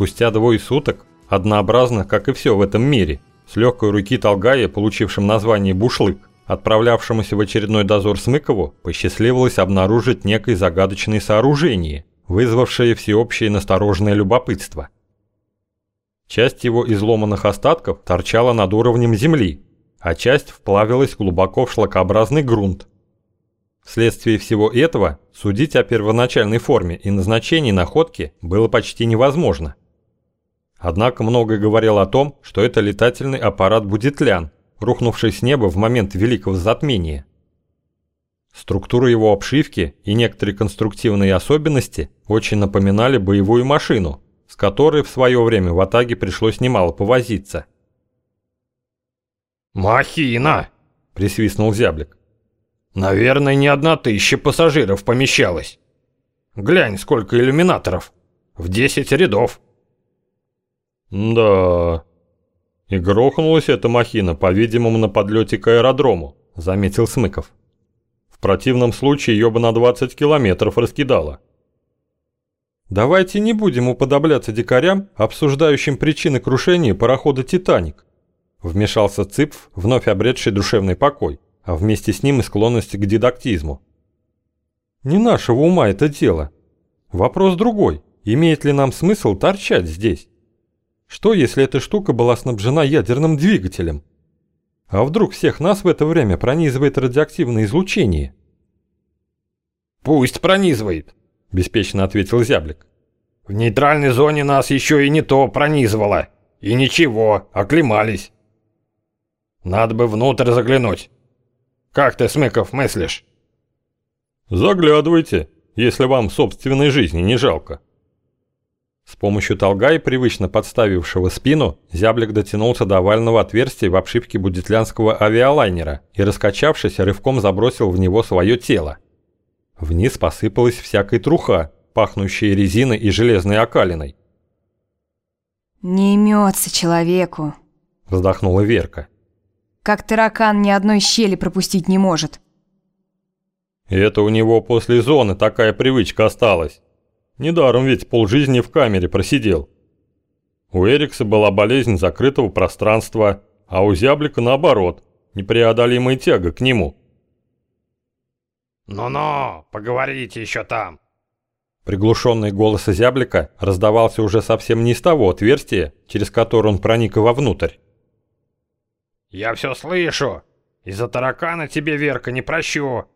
Спустя двое суток, однообразно, как и все в этом мире, с легкой руки Толгая, получившим название «Бушлык», отправлявшемуся в очередной дозор Смыкову, посчастливилось обнаружить некое загадочное сооружение, вызвавшее всеобщее настороженное любопытство. Часть его изломанных остатков торчала над уровнем земли, а часть вплавилась глубоко в шлакообразный грунт. Вследствие всего этого судить о первоначальной форме и назначении находки было почти невозможно. Однако многое говорило о том, что это летательный аппарат «Будетлян», рухнувший с неба в момент Великого Затмения. Структура его обшивки и некоторые конструктивные особенности очень напоминали боевую машину, с которой в свое время в Атаге пришлось немало повозиться. «Махина!» – присвистнул Зяблик. «Наверное, не одна тысяча пассажиров помещалась. Глянь, сколько иллюминаторов. В десять рядов». «Да...» «И грохнулась эта махина, по-видимому, на подлете к аэродрому», – заметил Смыков. «В противном случае ее бы на 20 километров раскидало». «Давайте не будем уподобляться дикарям, обсуждающим причины крушения парохода «Титаник», – вмешался Цыпф, вновь обретший душевный покой, а вместе с ним и склонность к дидактизму. «Не нашего ума это дело. Вопрос другой. Имеет ли нам смысл торчать здесь?» Что, если эта штука была снабжена ядерным двигателем? А вдруг всех нас в это время пронизывает радиоактивное излучение? «Пусть пронизывает», – беспечно ответил Зяблик. «В нейтральной зоне нас еще и не то пронизывало. И ничего, оклемались. Надо бы внутрь заглянуть. Как ты, Смыков, мыслишь?» «Заглядывайте, если вам собственной жизни не жалко», с помощью толгай, привычно подставившего спину, зяблик дотянулся до овального отверстия в обшивке будетлянского авиалайнера и, раскачавшись, рывком забросил в него свое тело. Вниз посыпалась всякая труха, пахнущая резиной и железной окалиной. «Не имется человеку», – вздохнула Верка. «Как таракан ни одной щели пропустить не может». «Это у него после зоны такая привычка осталась». Недаром ведь полжизни в камере просидел. У Эрикса была болезнь закрытого пространства, а у Зяблика наоборот, непреодолимая тяга к нему. «Ну-ну, поговорите еще там!» Приглушенный голос Зяблика раздавался уже совсем не из того отверстия, через которое он проник вовнутрь. «Я все слышу! Из-за таракана тебе, Верка, не прощу!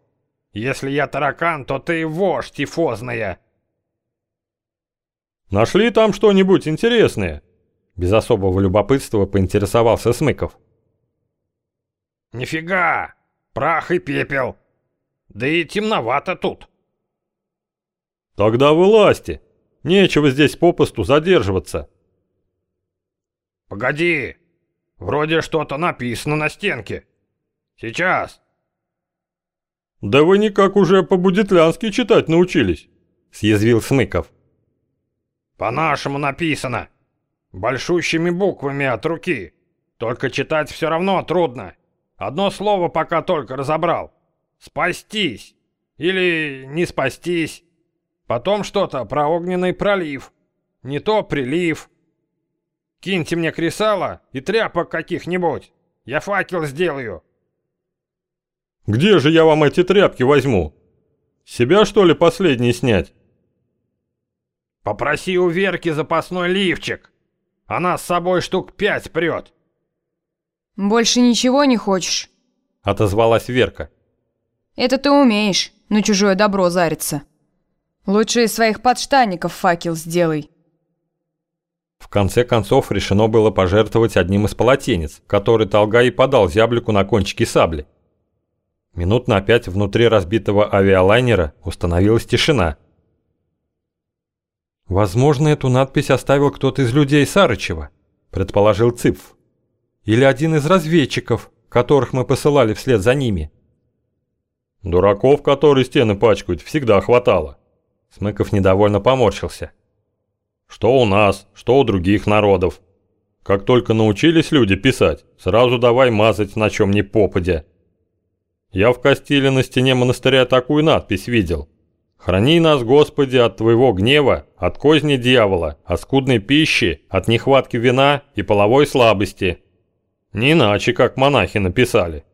Если я таракан, то ты вождь тифозная!» Нашли там что-нибудь интересное?» Без особого любопытства поинтересовался Смыков. «Нифига! Прах и пепел! Да и темновато тут!» «Тогда вылазьте! Нечего здесь попусту задерживаться!» «Погоди! Вроде что-то написано на стенке. Сейчас!» «Да вы никак уже по-будетлянски читать научились!» – съязвил Смыков. По-нашему написано. Большущими буквами от руки. Только читать все равно трудно. Одно слово пока только разобрал. Спастись. Или не спастись. Потом что-то про огненный пролив. Не то прилив. Киньте мне кресало и тряпок каких-нибудь. Я факел сделаю. Где же я вам эти тряпки возьму? Себя, что ли, последний снять? Попроси у Верки запасной лифчик. Она с собой штук пять прет. Больше ничего не хочешь? Отозвалась Верка. Это ты умеешь, на чужое добро зариться. Лучше из своих подштанников факел сделай. В конце концов решено было пожертвовать одним из полотенец, который Толга и подал зяблику на кончике сабли. Минут на пять внутри разбитого авиалайнера установилась тишина – «Возможно, эту надпись оставил кто-то из людей Сарычева», – предположил Цыпф. «Или один из разведчиков, которых мы посылали вслед за ними». «Дураков, которые стены пачкают, всегда хватало». Смыков недовольно поморщился. «Что у нас, что у других народов. Как только научились люди писать, сразу давай мазать на чем ни попадя. Я в Кастиле на стене монастыря такую надпись видел. Храни нас, Господи, от Твоего гнева, от козни дьявола, от скудной пищи, от нехватки вина и половой слабости. Не иначе, как монахи написали.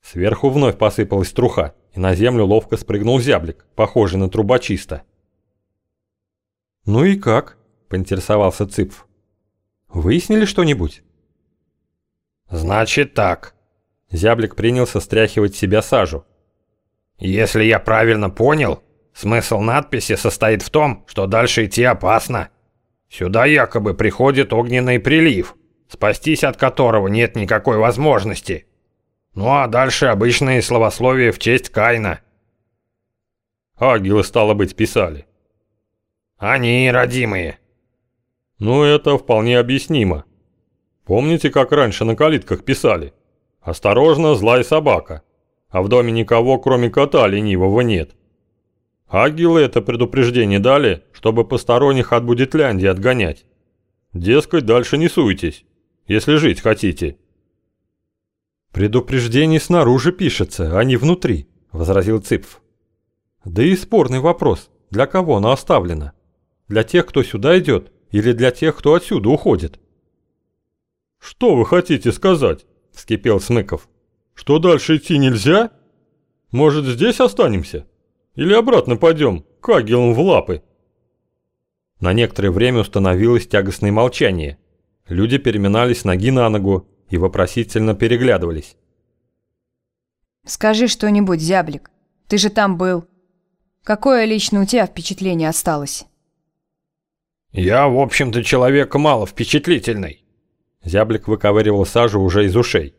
Сверху вновь посыпалась труха, и на землю ловко спрыгнул зяблик, похожий на трубочиста. «Ну и как?» – поинтересовался Цыпф. «Выяснили что-нибудь?» «Значит так». Зяблик принялся стряхивать себя сажу. Если я правильно понял, смысл надписи состоит в том, что дальше идти опасно. Сюда якобы приходит огненный прилив, спастись от которого нет никакой возможности. Ну а дальше обычные словословия в честь Кайна. Агилы, стало быть, писали. Они, родимые. Ну это вполне объяснимо. Помните, как раньше на калитках писали? «Осторожно, злая собака» а в доме никого, кроме кота ленивого, нет. Агилы это предупреждение дали, чтобы посторонних от Будетляндии отгонять. Дескать, дальше не суйтесь, если жить хотите. «Предупреждение снаружи пишется, а не внутри», — возразил Цыпф. «Да и спорный вопрос, для кого оно оставлено? Для тех, кто сюда идет, или для тех, кто отсюда уходит?» «Что вы хотите сказать?» — вскипел Смыков. Что дальше идти нельзя? Может, здесь останемся? Или обратно пойдем, к агилам в лапы?» На некоторое время установилось тягостное молчание. Люди переминались ноги на ногу и вопросительно переглядывались. «Скажи что-нибудь, зяблик. Ты же там был. Какое лично у тебя впечатление осталось?» «Я, в общем-то, человек мало впечатлительный». Зяблик выковыривал сажу уже из ушей.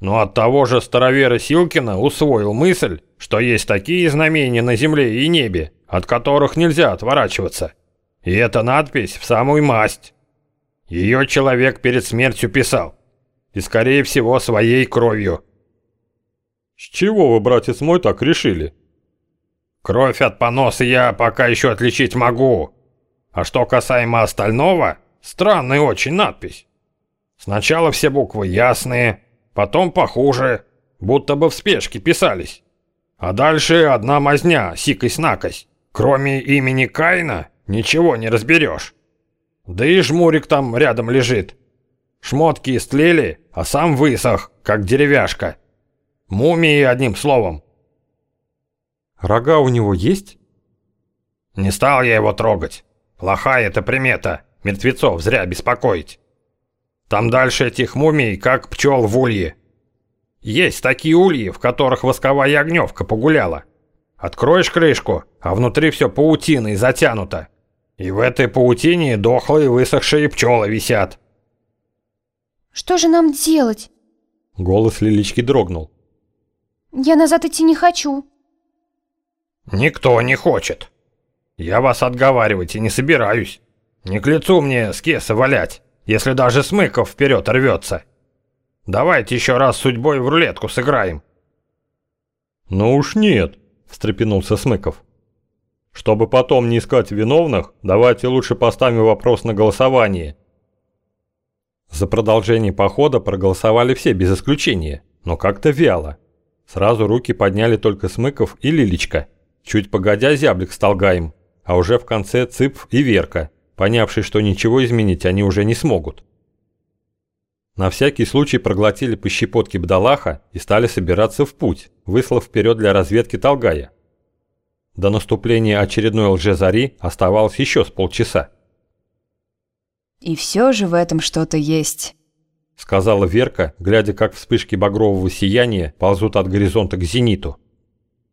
Но от того же старовера Силкина усвоил мысль, что есть такие знамения на земле и небе, от которых нельзя отворачиваться. И эта надпись в самую масть. Ее человек перед смертью писал. И, скорее всего, своей кровью. С чего вы, братец мой, так решили? Кровь от поноса я пока еще отличить могу. А что касаемо остального, странная очень надпись. Сначала все буквы ясные, потом похуже, будто бы в спешке писались. А дальше одна мазня, сикость-накость. Кроме имени Кайна ничего не разберешь. Да и жмурик там рядом лежит. Шмотки истлели, а сам высох, как деревяшка. Мумии, одним словом. Рога у него есть? Не стал я его трогать. Плохая эта примета, мертвецов зря беспокоить. Там дальше этих мумий, как пчел в улье. Есть такие ульи, в которых восковая огневка погуляла. Откроешь крышку, а внутри все паутиной затянуто. И в этой паутине дохлые высохшие пчелы висят. «Что же нам делать?» Голос Лилички дрогнул. «Я назад идти не хочу». «Никто не хочет. Я вас отговаривать и не собираюсь. Не к лицу мне с кеса валять если даже Смыков вперед рвется. Давайте еще раз судьбой в рулетку сыграем». «Ну уж нет», – встрепенулся Смыков. «Чтобы потом не искать виновных, давайте лучше поставим вопрос на голосование». За продолжение похода проголосовали все без исключения, но как-то вяло. Сразу руки подняли только Смыков и Лилечка. Чуть погодя зяблик стал гаем, а уже в конце Цып и Верка понявший, что ничего изменить они уже не смогут. На всякий случай проглотили по щепотке бдалаха и стали собираться в путь, выслав вперед для разведки Талгая. До наступления очередной лжезари оставалось еще с полчаса. «И все же в этом что-то есть», — сказала Верка, глядя, как вспышки багрового сияния ползут от горизонта к зениту.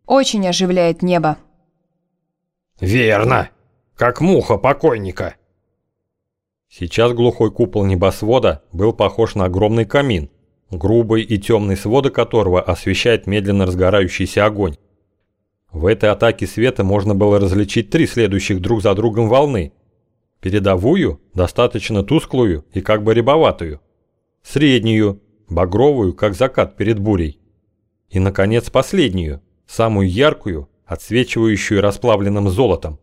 «Очень оживляет небо». «Верно», как муха покойника. Сейчас глухой купол небосвода был похож на огромный камин, грубый и темный своды которого освещает медленно разгорающийся огонь. В этой атаке света можно было различить три следующих друг за другом волны. Передовую, достаточно тусклую и как бы рябоватую. Среднюю, багровую, как закат перед бурей. И, наконец, последнюю, самую яркую, отсвечивающую расплавленным золотом.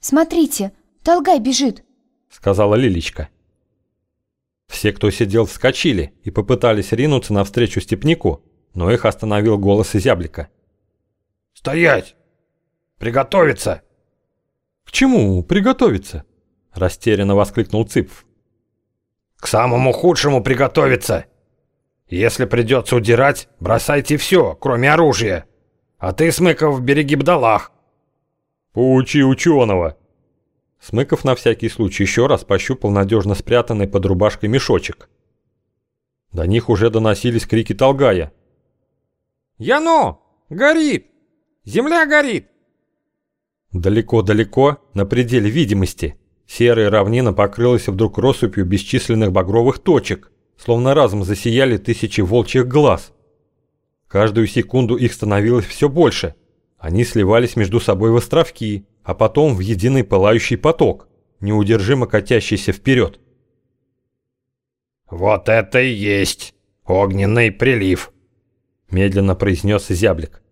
«Смотрите, Толгай бежит», — сказала Лилечка. Все, кто сидел, вскочили и попытались ринуться навстречу степнику, но их остановил голос Изяблика. Стоять! Приготовиться!» «К чему приготовиться?» – растерянно воскликнул Цыпф. «К самому худшему приготовиться! Если придется удирать, бросайте все, кроме оружия. А ты, Смыков, береги бдалах!» «Поучи ученого!» Смыков на всякий случай еще раз пощупал надежно спрятанный под рубашкой мешочек. До них уже доносились крики Толгая. «Яно! Горит! Земля горит!» Далеко-далеко, на пределе видимости, серая равнина покрылась вдруг россыпью бесчисленных багровых точек, словно разом засияли тысячи волчьих глаз. Каждую секунду их становилось все больше. Они сливались между собой в островки, а потом в единый пылающий поток, неудержимо катящийся вперед. «Вот это и есть огненный прилив», – медленно произнес зяблик.